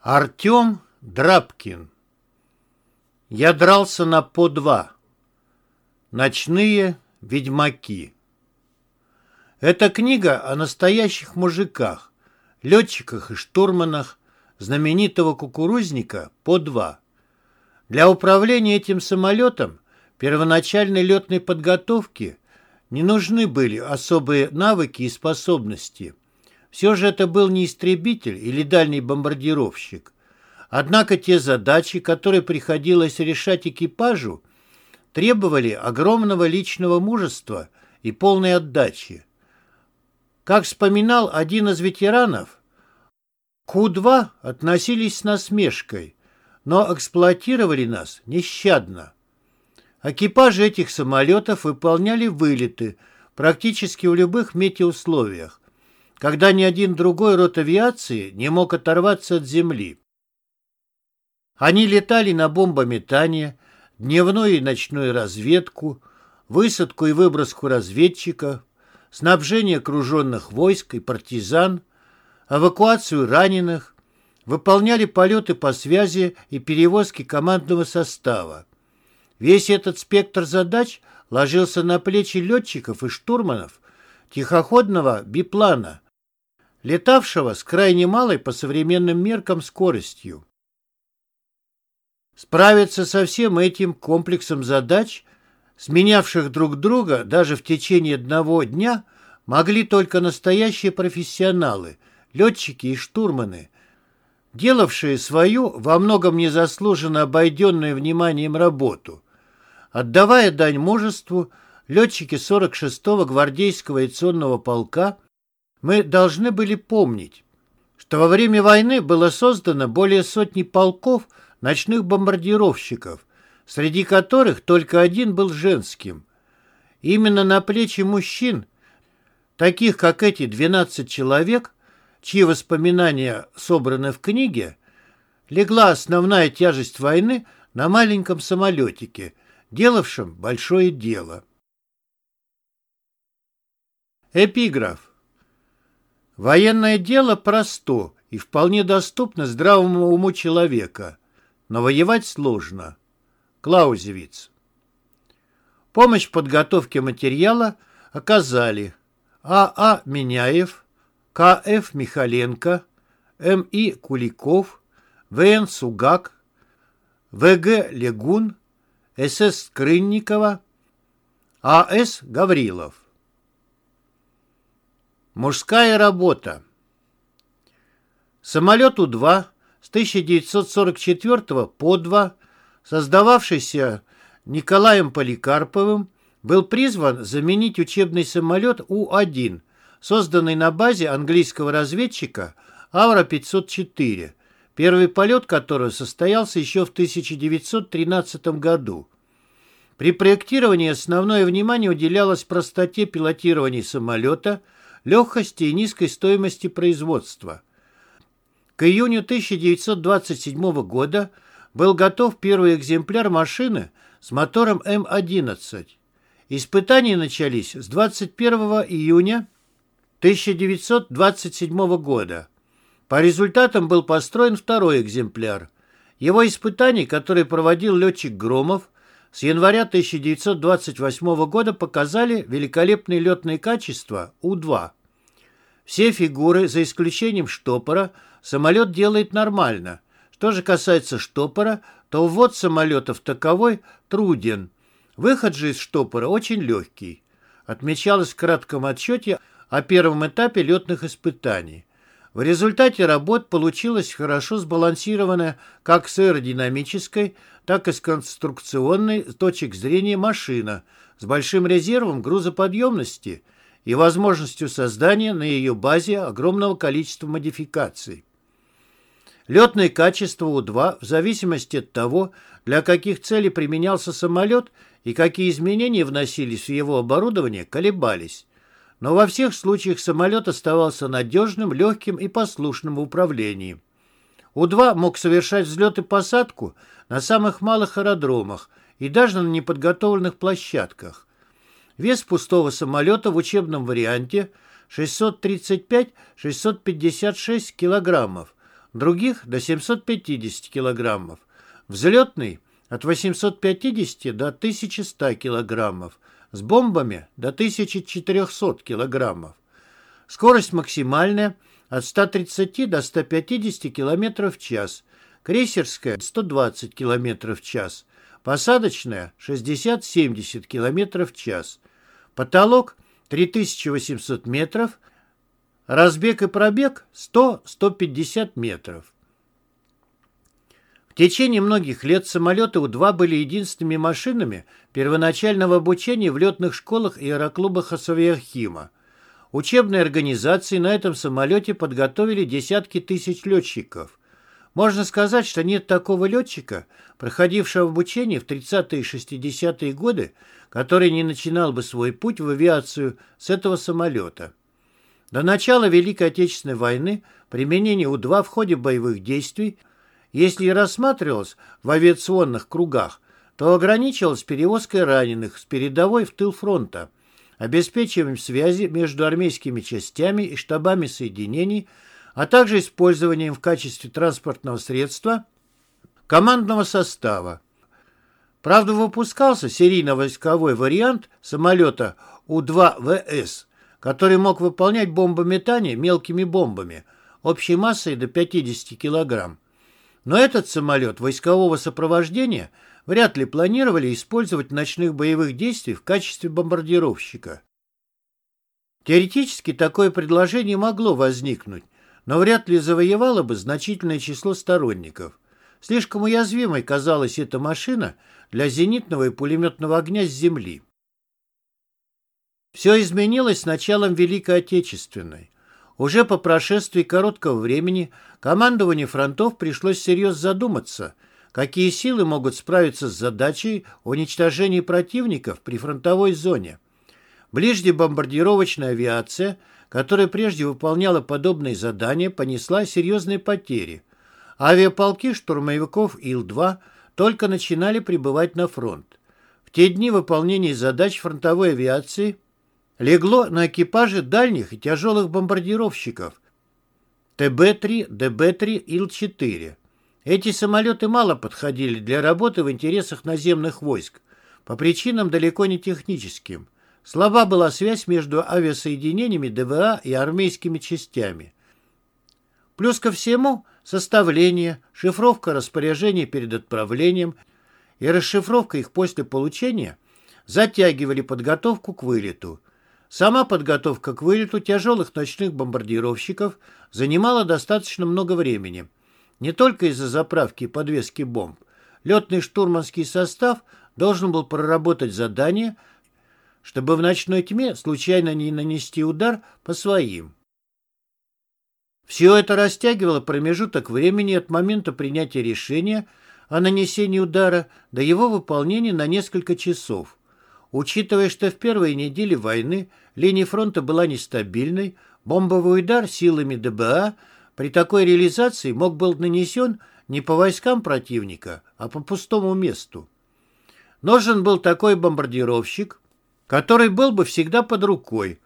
Артем Драбкин Я дрался на по два. Ночные ведьмаки. Эта книга о настоящих мужиках, летчиках и штурманах знаменитого кукурузника по два. Для управления этим самолетом первоначальной летной подготовки не нужны были особые навыки и способности. Все же это был не истребитель или дальний бомбардировщик. Однако те задачи, которые приходилось решать экипажу, требовали огромного личного мужества и полной отдачи. Как вспоминал один из ветеранов, к У-2 относились с насмешкой, но эксплуатировали нас нещадно. Экипажи этих самолетов выполняли вылеты практически в любых метеоусловиях, когда ни один другой род авиации не мог оторваться от земли. Они летали на бомбометание, дневную и ночную разведку, высадку и выброску разведчиков, снабжение окруженных войск и партизан, эвакуацию раненых, выполняли полеты по связи и перевозки командного состава. Весь этот спектр задач ложился на плечи летчиков и штурманов тихоходного биплана, летавшего с крайне малой по современным меркам скоростью. Справиться со всем этим комплексом задач, сменявших друг друга даже в течение одного дня, могли только настоящие профессионалы, летчики и штурманы, делавшие свою, во многом незаслуженно обойденную вниманием работу. Отдавая дань мужеству, летчики 46-го гвардейского авиационного полка, мы должны были помнить, что во время войны было создано более сотни полков ночных бомбардировщиков, среди которых только один был женским. Именно на плечи мужчин, таких как эти 12 человек, чьи воспоминания собраны в книге, легла основная тяжесть войны на маленьком самолетике, делавшем большое дело. Эпиграф. Военное дело просто и вполне доступно здравому уму человека, но воевать сложно. Клаузевиц. Помощь в подготовке материала оказали А.А. А. Меняев, К.Ф. Михаленко, М.И. Куликов, В.Н. Сугак, В.Г. Легун, С.С. Скрынникова, А.С. Гаврилов. Мужская работа. Самолет У-2 с 1944 по 2, создававшийся Николаем Поликарповым, был призван заменить учебный самолет У-1, созданный на базе английского разведчика Аура-504, первый полет которого состоялся еще в 1913 году. При проектировании основное внимание уделялось простоте пилотирования самолета, легкости и низкой стоимости производства. К июню 1927 года был готов первый экземпляр машины с мотором М-11. Испытания начались с 21 июня 1927 года. По результатам был построен второй экземпляр. Его испытания, которые проводил летчик Громов, с января 1928 года показали великолепные летные качества У-2. Все фигуры, за исключением штопора, самолет делает нормально. Что же касается штопора, то ввод самолета в таковой труден. Выход же из штопора очень легкий. Отмечалось в кратком отчете о первом этапе летных испытаний. В результате работ получилась хорошо сбалансированная как с аэродинамической, так и с конструкционной точек зрения машина с большим резервом грузоподъемности и возможностью создания на ее базе огромного количества модификаций. Летные качества У-2 в зависимости от того, для каких целей применялся самолет и какие изменения вносились в его оборудование, колебались. Но во всех случаях самолет оставался надежным, легким и послушным в управлении. У-2 мог совершать взлет и посадку на самых малых аэродромах и даже на неподготовленных площадках. Вес пустого самолета в учебном варианте 635-656 килограммов, других до 750 килограммов. Взлетный от 850 до 1100 килограммов, с бомбами до 1400 килограммов. Скорость максимальная от 130 до 150 километров в час, крейсерская 120 километров в час, посадочная 60-70 километров в час. Потолок 3800 метров, разбег и пробег 100-150 метров. Течение многих лет самолеты У-2 были единственными машинами первоначального обучения в летных школах и аэроклубах Асавиахима. Учебные организации на этом самолете подготовили десятки тысяч летчиков. Можно сказать, что нет такого летчика, проходившего обучение в 30-е и 60-е годы, который не начинал бы свой путь в авиацию с этого самолета. До начала Великой Отечественной войны применение У-2 в ходе боевых действий, если и рассматривалось в авиационных кругах, то ограничивалось перевозкой раненых с передовой в тыл фронта, обеспечиванием связи между армейскими частями и штабами соединений – а также использованием в качестве транспортного средства командного состава. Правда, выпускался серийно-войсковой вариант самолета У-2ВС, который мог выполнять бомбометание мелкими бомбами общей массой до 50 кг. Но этот самолет войскового сопровождения вряд ли планировали использовать в ночных боевых действиях в качестве бомбардировщика. Теоретически такое предложение могло возникнуть, но вряд ли завоевала бы значительное число сторонников. Слишком уязвимой казалась эта машина для зенитного и пулеметного огня с земли. Все изменилось с началом Великой Отечественной. Уже по прошествии короткого времени командованию фронтов пришлось серьезно задуматься, какие силы могут справиться с задачей уничтожения противников при фронтовой зоне. Ближде бомбардировочная авиация – которая прежде выполняла подобные задания, понесла серьезные потери. Авиаполки штурмовиков Ил-2 только начинали прибывать на фронт. В те дни выполнение задач фронтовой авиации легло на экипажи дальних и тяжелых бомбардировщиков ТБ-3, ДБ-3, Ил-4. Эти самолеты мало подходили для работы в интересах наземных войск, по причинам далеко не техническим – Слаба была связь между авиасоединениями ДВА и армейскими частями. Плюс ко всему составление, шифровка распоряжений перед отправлением и расшифровка их после получения затягивали подготовку к вылету. Сама подготовка к вылету тяжелых ночных бомбардировщиков занимала достаточно много времени. Не только из-за заправки и подвески бомб. Летный штурманский состав должен был проработать задание – чтобы в ночной тьме случайно не нанести удар по своим. Все это растягивало промежуток времени от момента принятия решения о нанесении удара до его выполнения на несколько часов. Учитывая, что в первые недели войны линия фронта была нестабильной, бомбовый удар силами ДБА при такой реализации мог был нанесен не по войскам противника, а по пустому месту. Нужен был такой бомбардировщик, который был бы всегда под рукой.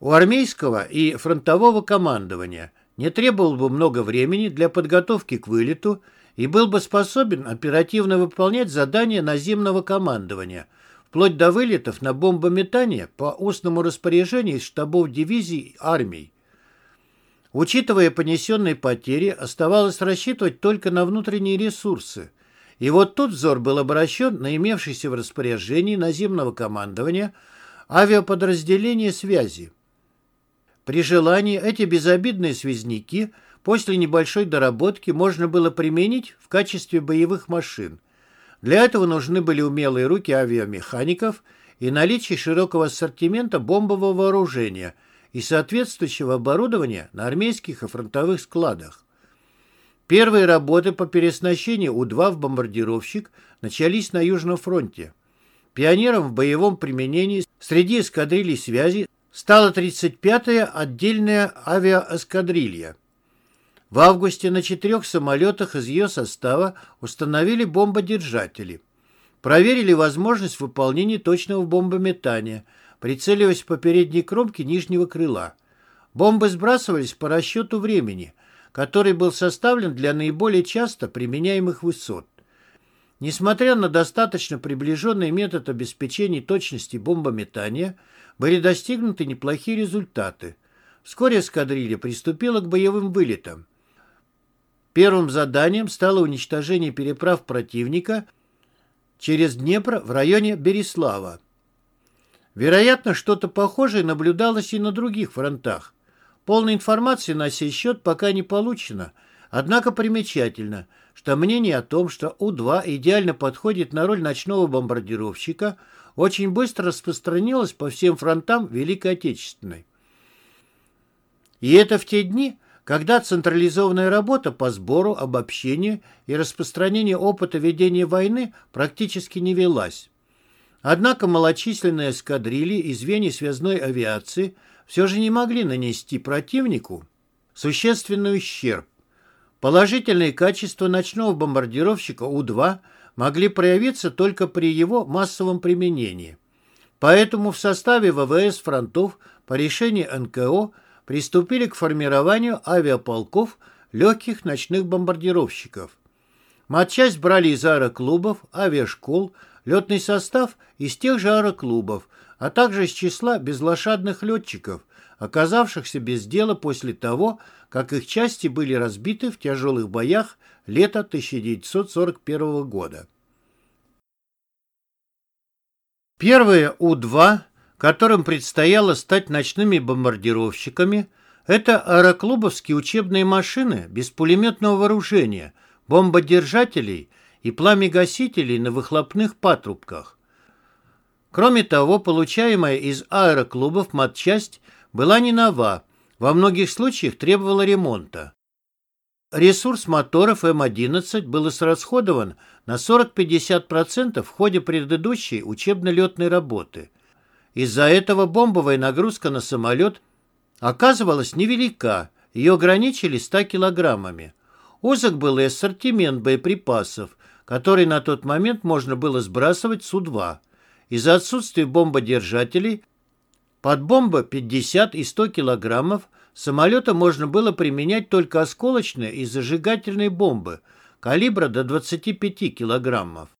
У армейского и фронтового командования не требовал бы много времени для подготовки к вылету и был бы способен оперативно выполнять задания наземного командования, вплоть до вылетов на бомбометание по устному распоряжению из штабов дивизий армий. Учитывая понесенные потери, оставалось рассчитывать только на внутренние ресурсы – и вот тут взор был обращен на имевшийся в распоряжении наземного командования авиаподразделения связи. При желании эти безобидные связники после небольшой доработки можно было применить в качестве боевых машин. Для этого нужны были умелые руки авиамехаников и наличии широкого ассортимента бомбового вооружения и соответствующего оборудования на армейских и фронтовых складах. Первые работы по переоснащению У-2 в бомбардировщик начались на Южном фронте. Пионером в боевом применении среди эскадрилей связи стала 35-я отдельная авиаэскадрилья. В августе на четырех самолетах из ее состава установили бомбодержатели. Проверили возможность выполнения точного бомбометания, прицеливаясь по передней кромке нижнего крыла. Бомбы сбрасывались по расчету времени, который был составлен для наиболее часто применяемых высот. Несмотря на достаточно приближенный метод обеспечения точности бомбометания, были достигнуты неплохие результаты. Вскоре эскадрилья приступила к боевым вылетам. Первым заданием стало уничтожение переправ противника через Днепр в районе Береслава. Вероятно, что-то похожее наблюдалось и на других фронтах. Полной информации на сей счет пока не получено, однако примечательно, что мнение о том, что У-2 идеально подходит на роль ночного бомбардировщика, очень быстро распространилось по всем фронтам Великой Отечественной. И это в те дни, когда централизованная работа по сбору, обобщению и распространению опыта ведения войны практически не велась. Однако малочисленные эскадрильи и звенья связной авиации все же не могли нанести противнику существенный ущерб. Положительные качества ночного бомбардировщика У-2 могли проявиться только при его массовом применении. Поэтому в составе ВВС фронтов по решению НКО – приступили к формированию авиаполков легких ночных бомбардировщиков. Матчасть брали из аэроклубов, авиашкол, летный состав из тех же аэроклубов, а также из числа безлошадных летчиков, оказавшихся без дела после того, как их части были разбиты в тяжелых боях лета 1941 года. Первые У-2 которым предстояло стать ночными бомбардировщиками, это аэроклубовские учебные машины без пулеметного вооружения, бомбодержателей и пламегасителей на выхлопных патрубках. Кроме того, получаемая из аэроклубов матчасть была не нова, во многих случаях требовала ремонта. Ресурс моторов М-11 был израсходован на 40-50% в ходе предыдущей учебно-летной работы – из-за этого бомбовая нагрузка на самолет оказывалась невелика, ее ограничили 100 килограммами. Узок был и ассортимент боеприпасов, который на тот момент можно было сбрасывать Су-2. Из-за отсутствия бомбодержателей под бомбы 50 и 100 килограммов самолета можно было применять только осколочные и зажигательные бомбы калибра до 25 килограммов.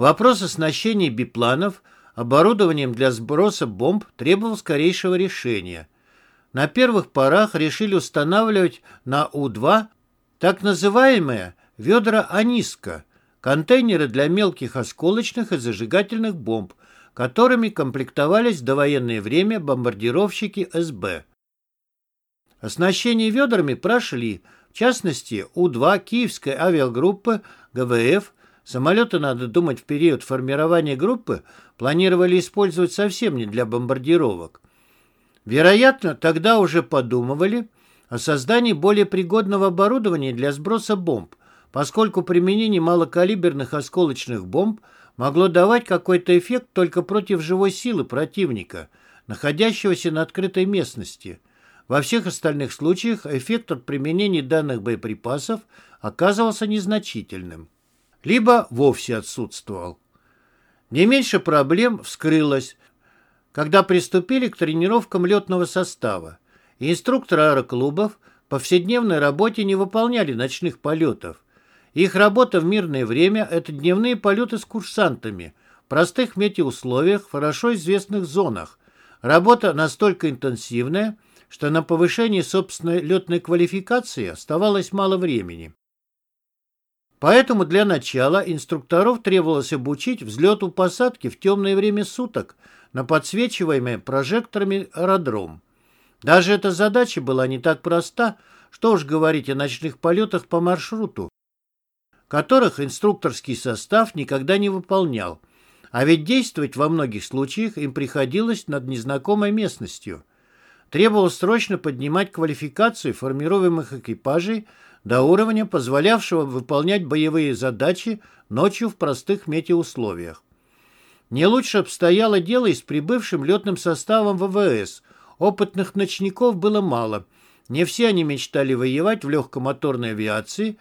Вопрос оснащения бипланов оборудованием для сброса бомб требовал скорейшего решения. На первых порах решили устанавливать на У-2 так называемые ведра Аниска, контейнеры для мелких осколочных и зажигательных бомб, которыми комплектовались в довоенное время бомбардировщики СБ. Оснащение ведрами прошли, в частности, У-2 Киевской авиагруппы ГВФ Самолеты, надо думать, в период формирования группы планировали использовать совсем не для бомбардировок. Вероятно, тогда уже подумывали о создании более пригодного оборудования для сброса бомб, поскольку применение малокалиберных осколочных бомб могло давать какой-то эффект только против живой силы противника, находящегося на открытой местности. Во всех остальных случаях эффект от применения данных боеприпасов оказывался незначительным либо вовсе отсутствовал. Не меньше проблем вскрылось, когда приступили к тренировкам летного состава. инструкторы аэроклубов по повседневной работе не выполняли ночных полетов. Их работа в мирное время – это дневные полеты с курсантами, в простых метеоусловиях, в хорошо известных зонах. Работа настолько интенсивная, что на повышение собственной летной квалификации оставалось мало времени. Поэтому для начала инструкторов требовалось обучить взлету посадки в темное время суток на подсвечиваемый прожекторами аэродром. Даже эта задача была не так проста, что уж говорить о ночных полетах по маршруту, которых инструкторский состав никогда не выполнял, А ведь действовать во многих случаях им приходилось над незнакомой местностью. Требовалось срочно поднимать квалификацию формируемых экипажей до уровня, позволявшего выполнять боевые задачи ночью в простых метеоусловиях. Не лучше обстояло дело и с прибывшим летным составом ВВС. Опытных ночников было мало. Не все они мечтали воевать в легкомоторной авиации,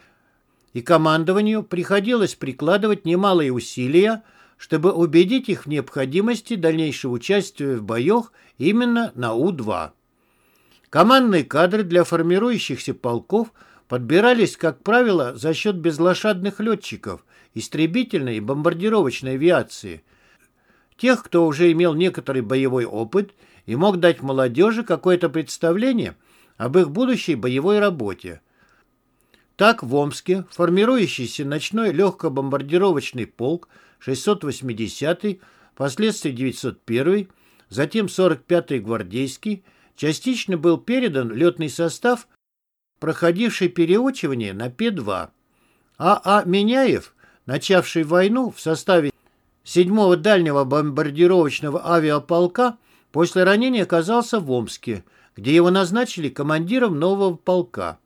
и командованию приходилось прикладывать немалые усилия, чтобы убедить их в необходимости дальнейшего участия в боях именно на У-2. Командные кадры для формирующихся полков подбирались, как правило, за счет безлошадных летчиков, истребительной и бомбардировочной авиации, тех, кто уже имел некоторый боевой опыт и мог дать молодежи какое-то представление об их будущей боевой работе. Так в Омске формирующийся ночной легкобомбардировочный полк 680-й, впоследствии 901-й, затем 45-й гвардейский, частично был передан летный состав, проходивший переучивание на П-2. А. А. Меняев, начавший войну в составе 7-го дальнего бомбардировочного авиаполка, после ранения оказался в Омске, где его назначили командиром нового полка.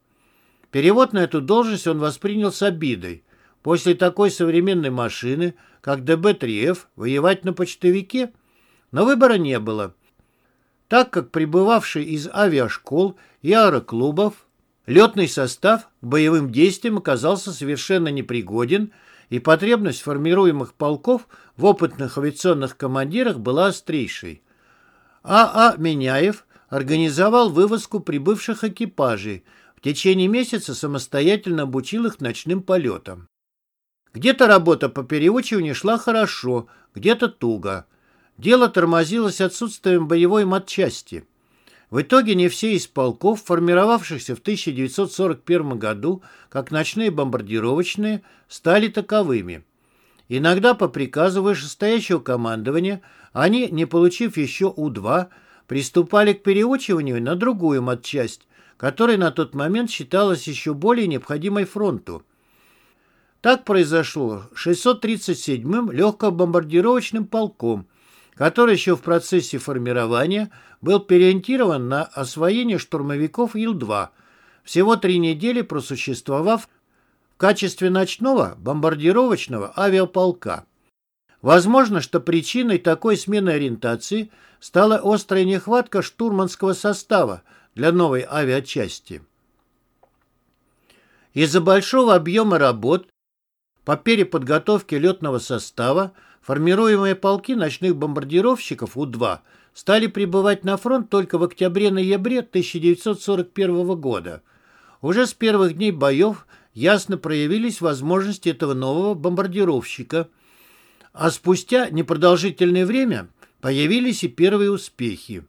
Перевод на эту должность он воспринял с обидой. После такой современной машины, как ДБ-3Ф, воевать на почтовике? Но выбора не было. Так как прибывавший из авиашкол и аэроклубов, летный состав к боевым действиям оказался совершенно непригоден, и потребность формируемых полков в опытных авиационных командирах была острейшей. А.А. А. Меняев организовал вывозку прибывших экипажей, в течение месяца самостоятельно обучил их ночным полетам. Где-то работа по переучиванию шла хорошо, где-то туго. Дело тормозилось отсутствием боевой матчасти. В итоге не все из полков, формировавшихся в 1941 году как ночные бомбардировочные, стали таковыми. Иногда по приказу вышестоящего командования они, не получив еще У-2, приступали к переучиванию на другую матчасть, которая на тот момент считалась еще более необходимой фронту. Так произошло 637-м легкобомбардировочным полком, который еще в процессе формирования был переориентирован на освоение штурмовиков Ил-2, всего три недели просуществовав в качестве ночного бомбардировочного авиаполка. Возможно, что причиной такой смены ориентации стала острая нехватка штурманского состава для новой авиачасти. Из-за большого объема работ по переподготовке летного состава формируемые полки ночных бомбардировщиков У-2 стали прибывать на фронт только в октябре-ноябре 1941 года. Уже с первых дней боев ясно проявились возможности этого нового бомбардировщика, а спустя непродолжительное время появились и первые успехи.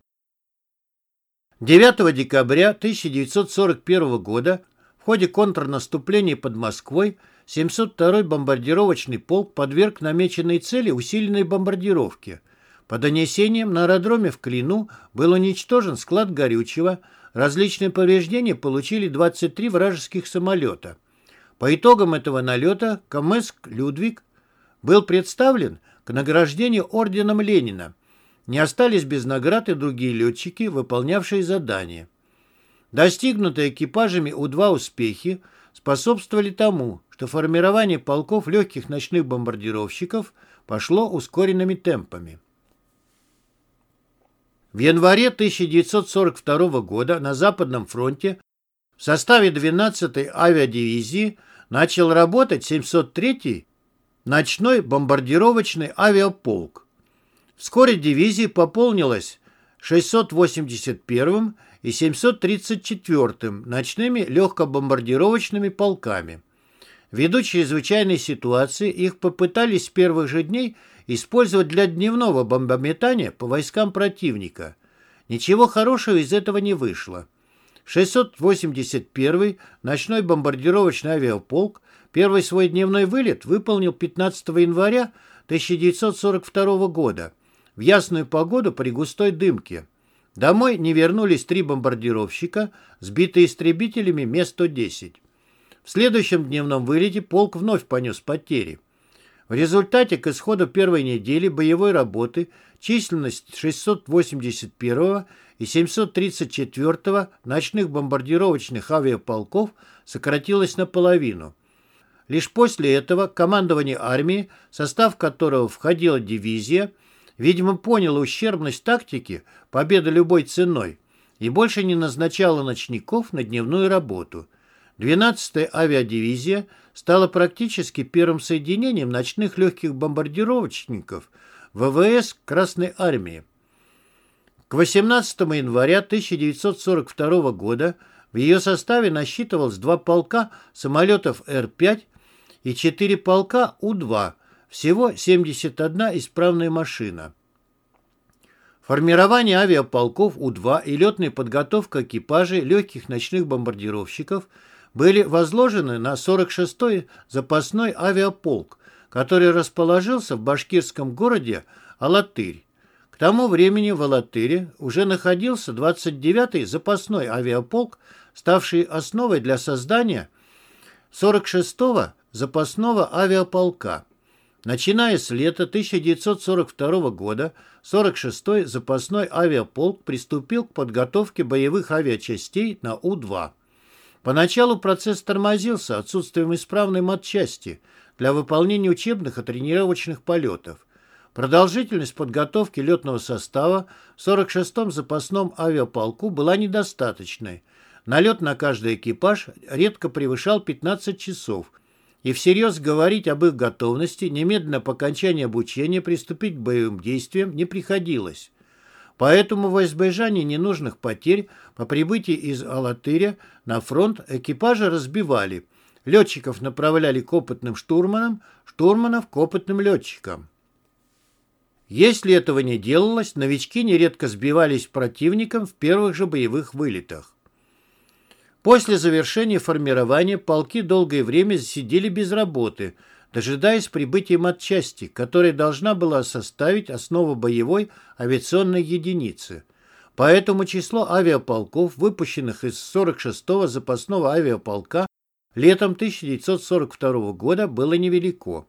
9 декабря 1941 года в ходе контрнаступления под Москвой 702-й бомбардировочный полк подверг намеченной цели усиленной бомбардировке. По донесениям, на аэродроме в Клину был уничтожен склад горючего, различные повреждения получили 23 вражеских самолета. По итогам этого налета Камэск Людвиг был представлен к награждению орденом Ленина. Не остались без наград и другие летчики, выполнявшие задания. Достигнутые экипажами У-2 успехи способствовали тому, что формирование полков легких ночных бомбардировщиков пошло ускоренными темпами. В январе 1942 года на Западном фронте в составе 12-й авиадивизии начал работать 703-й ночной бомбардировочный авиаполк. Вскоре дивизия пополнилась 681-м и 734-м ночными легкобомбардировочными полками. Ввиду чрезвычайной ситуации их попытались с первых же дней использовать для дневного бомбометания по войскам противника. Ничего хорошего из этого не вышло. 681-й ночной бомбардировочный авиаполк первый свой дневной вылет выполнил 15 января 1942 года в ясную погоду при густой дымке. Домой не вернулись три бомбардировщика, сбитые истребителями Ме-110. В следующем дневном вылете полк вновь понес потери. В результате к исходу первой недели боевой работы численность 681 и 734 ночных бомбардировочных авиаполков сократилась наполовину. Лишь после этого командование армии, состав которого входила дивизия, видимо, поняло ущербность тактики победы любой ценой и больше не назначало ночников на дневную работу. 12-я авиадивизия стала практически первым соединением ночных легких бомбардировочников ВВС Красной Армии. К 18 января 1942 года в ее составе насчитывалось два полка самолетов Р-5 и четыре полка У-2, всего 71 исправная машина. Формирование авиаполков У-2 и летная подготовка экипажей легких ночных бомбардировщиков были возложены на 46-й запасной авиаполк, который расположился в башкирском городе Алатырь. К тому времени в Алатыре уже находился 29-й запасной авиаполк, ставший основой для создания 46-го запасного авиаполка. Начиная с лета 1942 года 46-й запасной авиаполк приступил к подготовке боевых авиачастей на У-2. Поначалу процесс тормозился отсутствием исправной матчасти для выполнения учебных и тренировочных полетов. Продолжительность подготовки летного состава в 46-м запасном авиаполку была недостаточной. Налет на каждый экипаж редко превышал 15 часов – и всерьез говорить об их готовности немедленно по окончании обучения приступить к боевым действиям не приходилось. Поэтому во избежание ненужных потерь по прибытии из Алатыря на фронт экипажи разбивали. Летчиков направляли к опытным штурманам, штурманов к опытным летчикам. Если этого не делалось, новички нередко сбивались противником в первых же боевых вылетах. После завершения формирования полки долгое время сидели без работы, дожидаясь прибытия матчасти, которая должна была составить основу боевой авиационной единицы. Поэтому число авиаполков, выпущенных из 46-го запасного авиаполка летом 1942 года, было невелико.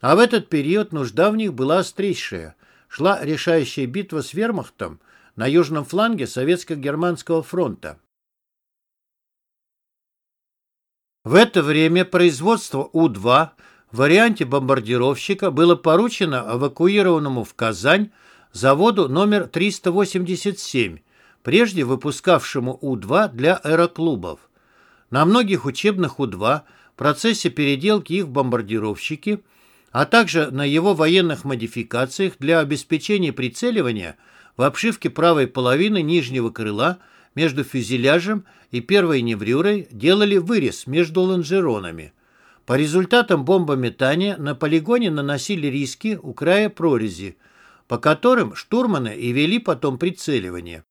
А в этот период нужда в них была острейшая. Шла решающая битва с вермахтом на южном фланге Советско-Германского фронта. В это время производство У-2 в варианте бомбардировщика было поручено эвакуированному в Казань заводу номер 387, прежде выпускавшему У-2 для аэроклубов. На многих учебных У-2 в процессе переделки их в бомбардировщики, а также на его военных модификациях для обеспечения прицеливания в обшивке правой половины нижнего крыла – между фюзеляжем и первой неврюрой делали вырез между лонжеронами. По результатам бомбометания на полигоне наносили риски у края прорези, по которым штурманы и вели потом прицеливание.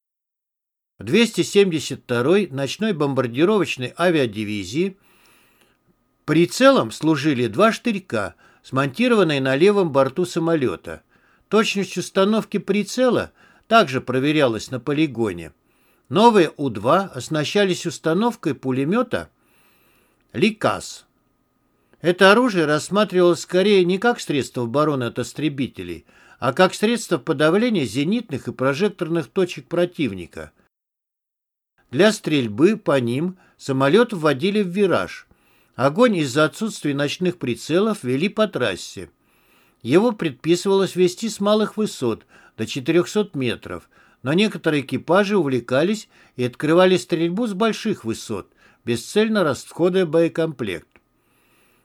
В 272-й ночной бомбардировочной авиадивизии прицелом служили два штырька, смонтированные на левом борту самолета. Точность установки прицела также проверялась на полигоне. Новые У-2 оснащались установкой пулемета «Ликас». Это оружие рассматривалось скорее не как средство обороны от истребителей, а как средство подавления зенитных и прожекторных точек противника. Для стрельбы по ним самолет вводили в вираж. Огонь из-за отсутствия ночных прицелов вели по трассе. Его предписывалось вести с малых высот до 400 метров – но некоторые экипажи увлекались и открывали стрельбу с больших высот, бесцельно расходуя боекомплект.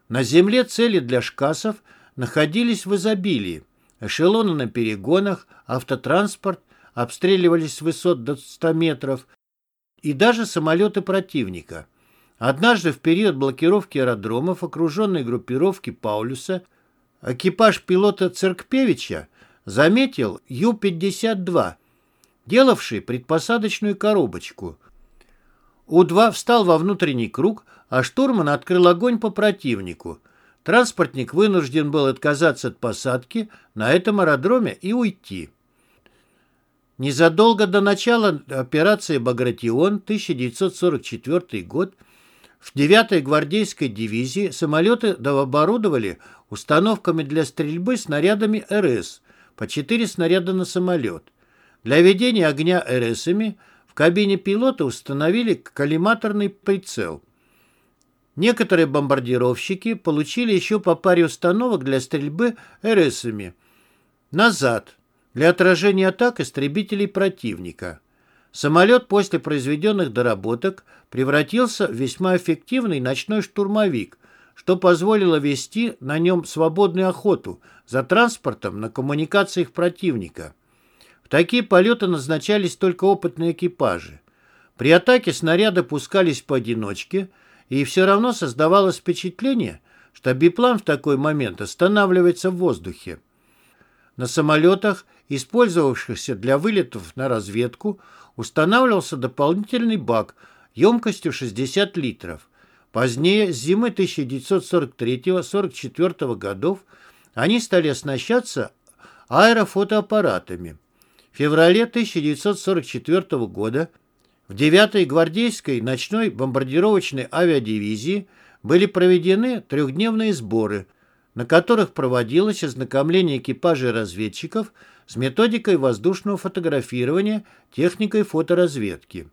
На земле цели для шкасов находились в изобилии. Эшелоны на перегонах, автотранспорт обстреливались с высот до 100 метров и даже самолеты противника. Однажды в период блокировки аэродромов окруженной группировки Паулюса экипаж пилота Церкпевича заметил Ю-52 делавший предпосадочную коробочку. У-2 встал во внутренний круг, а штурман открыл огонь по противнику. Транспортник вынужден был отказаться от посадки на этом аэродроме и уйти. Незадолго до начала операции «Багратион» 1944 год В 9-й гвардейской дивизии самолеты дооборудовали установками для стрельбы снарядами РС, по 4 снаряда на самолет. Для ведения огня РСами в кабине пилота установили коллиматорный прицел. Некоторые бомбардировщики получили еще по паре установок для стрельбы РСами. Назад, для отражения атак истребителей противника. Самолет после произведенных доработок превратился в весьма эффективный ночной штурмовик, что позволило вести на нем свободную охоту за транспортом на коммуникациях противника. Такие полеты назначались только опытные экипажи. При атаке снаряды пускались поодиночке, и все равно создавалось впечатление, что биплан в такой момент останавливается в воздухе. На самолетах, использовавшихся для вылетов на разведку, устанавливался дополнительный бак емкостью 60 литров. Позднее, с зимы 1943-44 годов, они стали оснащаться аэрофотоаппаратами. Феврале 1944 года в 9-й гвардейской ночной бомбардировочной авиадивизии были проведены трехдневные сборы, на которых проводилось ознакомление экипажей разведчиков с методикой воздушного фотографирования техникой фоторазведки.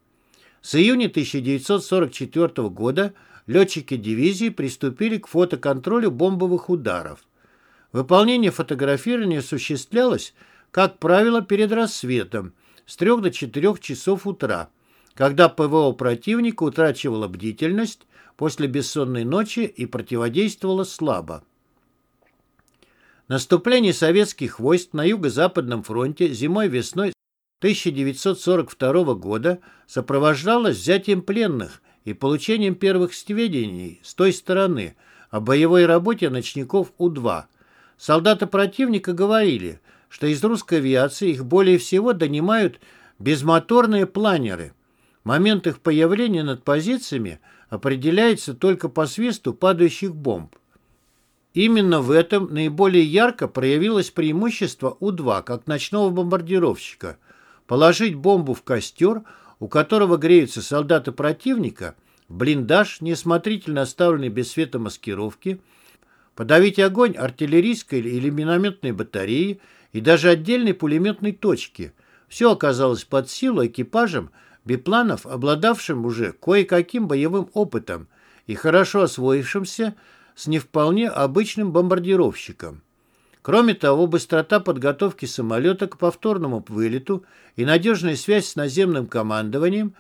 С июня 1944 года летчики дивизии приступили к фотоконтролю бомбовых ударов. Выполнение фотографирования осуществлялось, как правило, перед рассветом с 3 до 4 часов утра, когда ПВО противника утрачивало бдительность после бессонной ночи и противодействовало слабо. Наступление советских войск на Юго-Западном фронте зимой-весной 1942 года сопровождалось взятием пленных и получением первых сведений с той стороны о боевой работе ночников У-2. Солдаты противника говорили, что из русской авиации их более всего донимают безмоторные планеры. Момент их появления над позициями определяется только по свисту падающих бомб. Именно в этом наиболее ярко проявилось преимущество У-2 как ночного бомбардировщика. Положить бомбу в костер, у которого греются солдаты противника, в блиндаж, неосмотрительно оставленный без света маскировки, подавить огонь артиллерийской или минометной батареи и даже отдельной пулеметной точки. Все оказалось под силу экипажам бипланов, обладавшим уже кое-каким боевым опытом и хорошо освоившимся с не вполне обычным бомбардировщиком. Кроме того, быстрота подготовки самолета к повторному вылету и надежная связь с наземным командованием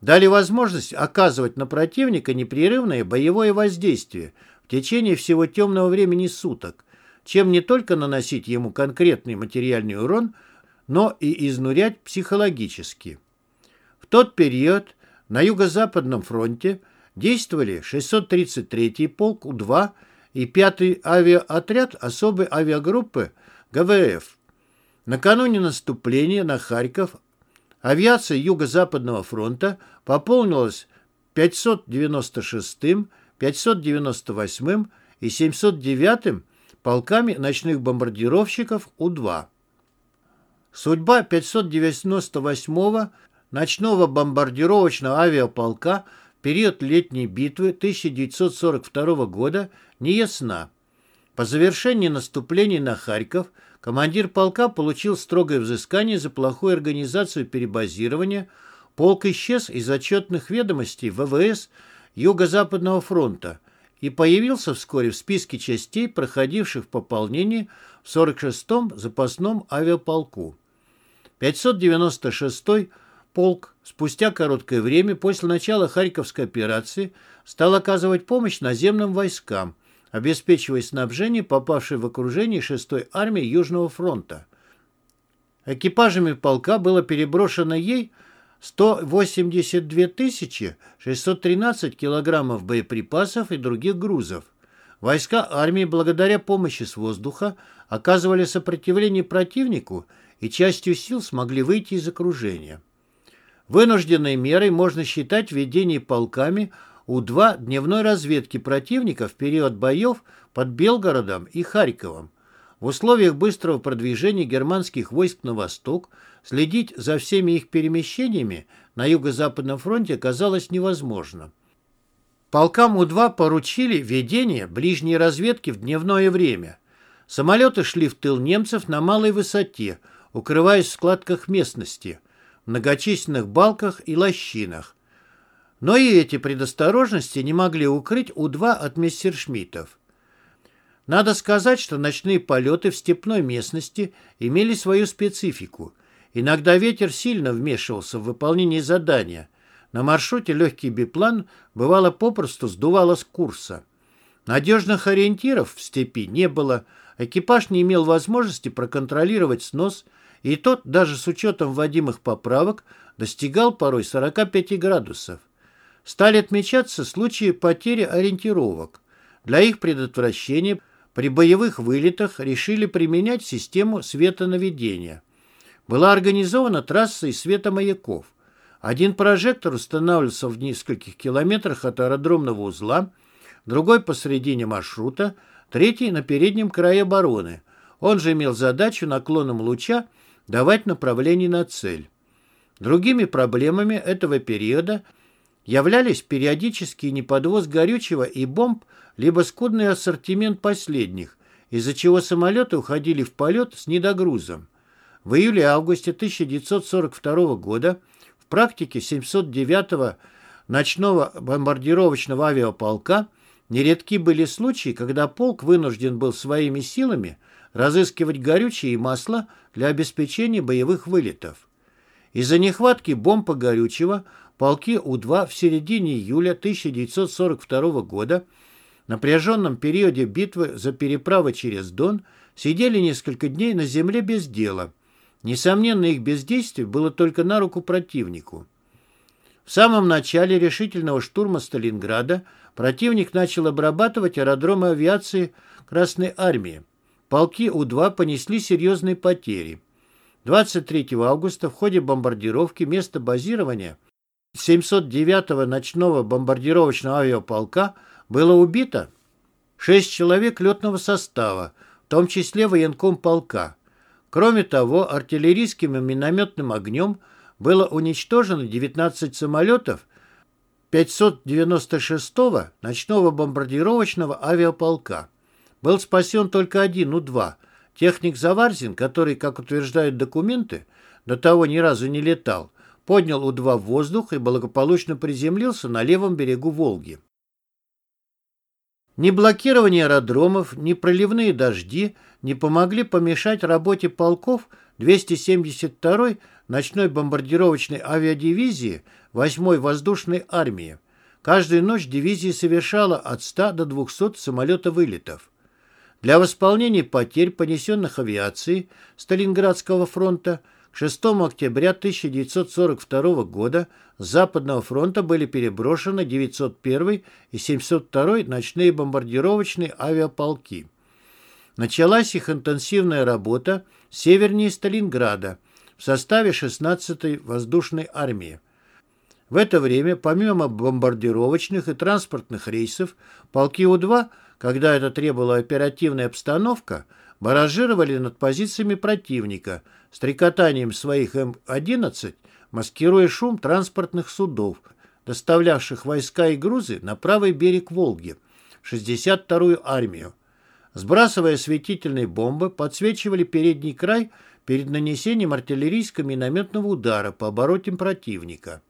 дали возможность оказывать на противника непрерывное боевое воздействие в течение всего темного времени суток, чем не только наносить ему конкретный материальный урон, но и изнурять психологически. В тот период на Юго-Западном фронте действовали 633-й полк У-2 и 5-й авиаотряд особой авиагруппы ГВФ. Накануне наступления на Харьков авиация Юго-Западного фронта пополнилась 596-м, 598-м и 709-м полками ночных бомбардировщиков У-2. Судьба 598-го ночного бомбардировочного авиаполка – период летней битвы 1942 года не ясна. По завершении наступления на Харьков командир полка получил строгое взыскание за плохую организацию перебазирования. Полк исчез из отчетных ведомостей ВВС Юго-Западного фронта и появился вскоре в списке частей, проходивших пополнение в 46-м запасном авиаполку. 596-й полк спустя короткое время после начала Харьковской операции стал оказывать помощь наземным войскам, обеспечивая снабжение попавшей в окружение 6-й армии Южного фронта. Экипажами полка было переброшено ей 182 613 килограммов боеприпасов и других грузов. Войска армии благодаря помощи с воздуха оказывали сопротивление противнику и частью сил смогли выйти из окружения. Вынужденной мерой можно считать введение полками У-2 дневной разведки противника в период боев под Белгородом и Харьковом. В условиях быстрого продвижения германских войск на восток следить за всеми их перемещениями на Юго-Западном фронте оказалось невозможно. Полкам У-2 поручили ведение ближней разведки в дневное время. Самолеты шли в тыл немцев на малой высоте, укрываясь в складках местности, многочисленных балках и лощинах. Но и эти предосторожности не могли укрыть У-2 от мессершмиттов. Надо сказать, что ночные полеты в степной местности имели свою специфику. Иногда ветер сильно вмешивался в выполнение задания. На маршруте легкий биплан бывало попросту сдувало с курса. Надежных ориентиров в степи не было, экипаж не имел возможности проконтролировать снос, и тот, даже с учетом вводимых поправок, достигал порой 45 градусов. Стали отмечаться случаи потери ориентировок. Для их предотвращения при боевых вылетах решили применять систему светонаведения. Была организована трасса из светомаяков. Один прожектор устанавливался в нескольких километрах от аэродромного узла, другой посредине маршрута, третий на переднем крае обороны. Он же имел задачу наклоном луча давать направление на цель. Другими проблемами этого периода являлись периодический неподвоз горючего и бомб, либо скудный ассортимент последних, из-за чего самолеты уходили в полет с недогрузом. В июле-августе 1942 года в практике 709-го ночного бомбардировочного авиаполка нередки были случаи, когда полк вынужден был своими силами разыскивать горючее и масло для обеспечения боевых вылетов. Из-за нехватки бомб и горючего полки У-2 в середине июля 1942 года напряженном периоде битвы за переправы через Дон сидели несколько дней на земле без дела. Несомненно, их бездействие было только на руку противнику. В самом начале решительного штурма Сталинграда противник начал обрабатывать аэродромы авиации Красной Армии. Полки У-2 понесли серьезные потери. 23 августа в ходе бомбардировки место базирования 709-го ночного бомбардировочного авиаполка было убито 6 человек летного состава, в том числе военком полка. Кроме того, артиллерийским и минометным огнем было уничтожено 19 самолетов 596-го ночного бомбардировочного авиаполка. Был спасен только один У-2. Техник Заварзин, который, как утверждают документы, до того ни разу не летал, поднял У-2 в воздух и благополучно приземлился на левом берегу Волги. Ни блокирование аэродромов, ни проливные дожди не помогли помешать работе полков 272-й ночной бомбардировочной авиадивизии 8-й воздушной армии. Каждую ночь дивизия совершала от 100 до 200 самолетовылетов. Для восполнения потерь, понесенных авиацией Сталинградского фронта, 6 октября 1942 года с Западного фронта были переброшены 901 и 702 ночные бомбардировочные авиаполки. Началась их интенсивная работа севернее Сталинграда в составе 16-й воздушной армии. В это время, помимо бомбардировочных и транспортных рейсов, полки У-2, когда это требовала оперативная обстановка, баражировали над позициями противника – стрекотанием своих М-11, маскируя шум транспортных судов, доставлявших войска и грузы на правый берег Волги, 62-ю армию. Сбрасывая светительные бомбы, подсвечивали передний край перед нанесением артиллерийско-минометного удара по оборотам противника.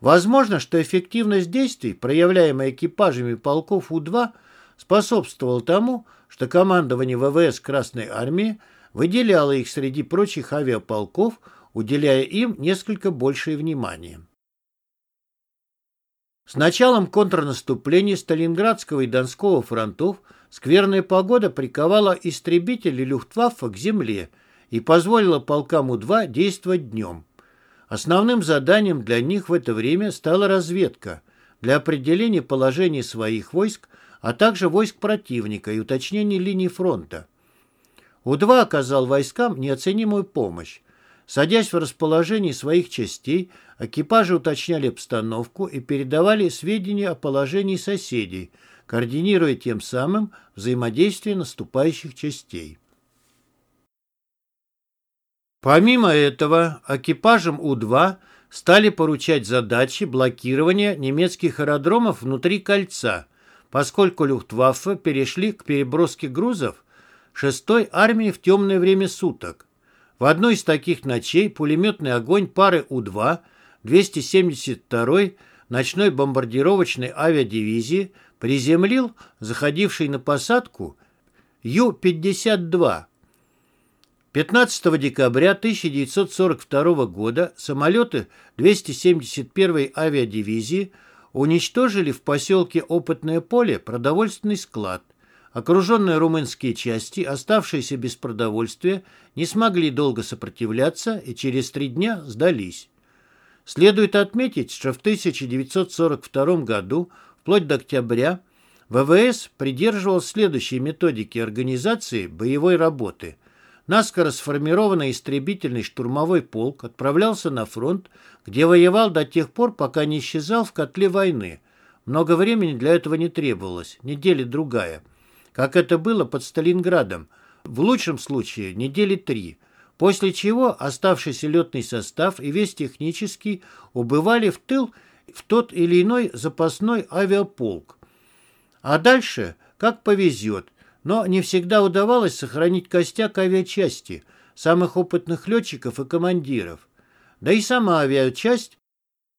Возможно, что эффективность действий, проявляемая экипажами полков У-2, способствовала тому, что командование ВВС Красной Армии выделяла их среди прочих авиаполков, уделяя им несколько большее внимание. С началом контрнаступления Сталинградского и Донского фронтов скверная погода приковала истребители Люфтваффе к земле и позволила полкам У-2 действовать днем. Основным заданием для них в это время стала разведка для определения положения своих войск, а также войск противника и уточнения линии фронта. У-2 оказал войскам неоценимую помощь. Садясь в расположении своих частей, экипажи уточняли обстановку и передавали сведения о положении соседей, координируя тем самым взаимодействие наступающих частей. Помимо этого, экипажам У-2 стали поручать задачи блокирования немецких аэродромов внутри кольца, поскольку Люфтваффе перешли к переброске грузов 6-й армии в темное время суток. В одной из таких ночей пулеметный огонь пары У-2 272-й ночной бомбардировочной авиадивизии приземлил заходивший на посадку Ю-52. 15 декабря 1942 года самолеты 271-й авиадивизии уничтожили в поселке Опытное поле продовольственный склад. Окруженные румынские части, оставшиеся без продовольствия, не смогли долго сопротивляться и через три дня сдались. Следует отметить, что в 1942 году, вплоть до октября, ВВС придерживал следующей методики организации боевой работы. Наскоро сформированный истребительный штурмовой полк отправлялся на фронт, где воевал до тех пор, пока не исчезал в котле войны. Много времени для этого не требовалось, недели-другая. Как это было под Сталинградом, в лучшем случае недели три, после чего оставшийся летный состав и весь технический убывали в тыл в тот или иной запасной авиаполк. А дальше, как повезет, но не всегда удавалось сохранить костяк авиачасти, самых опытных летчиков и командиров. Да и сама авиачасть,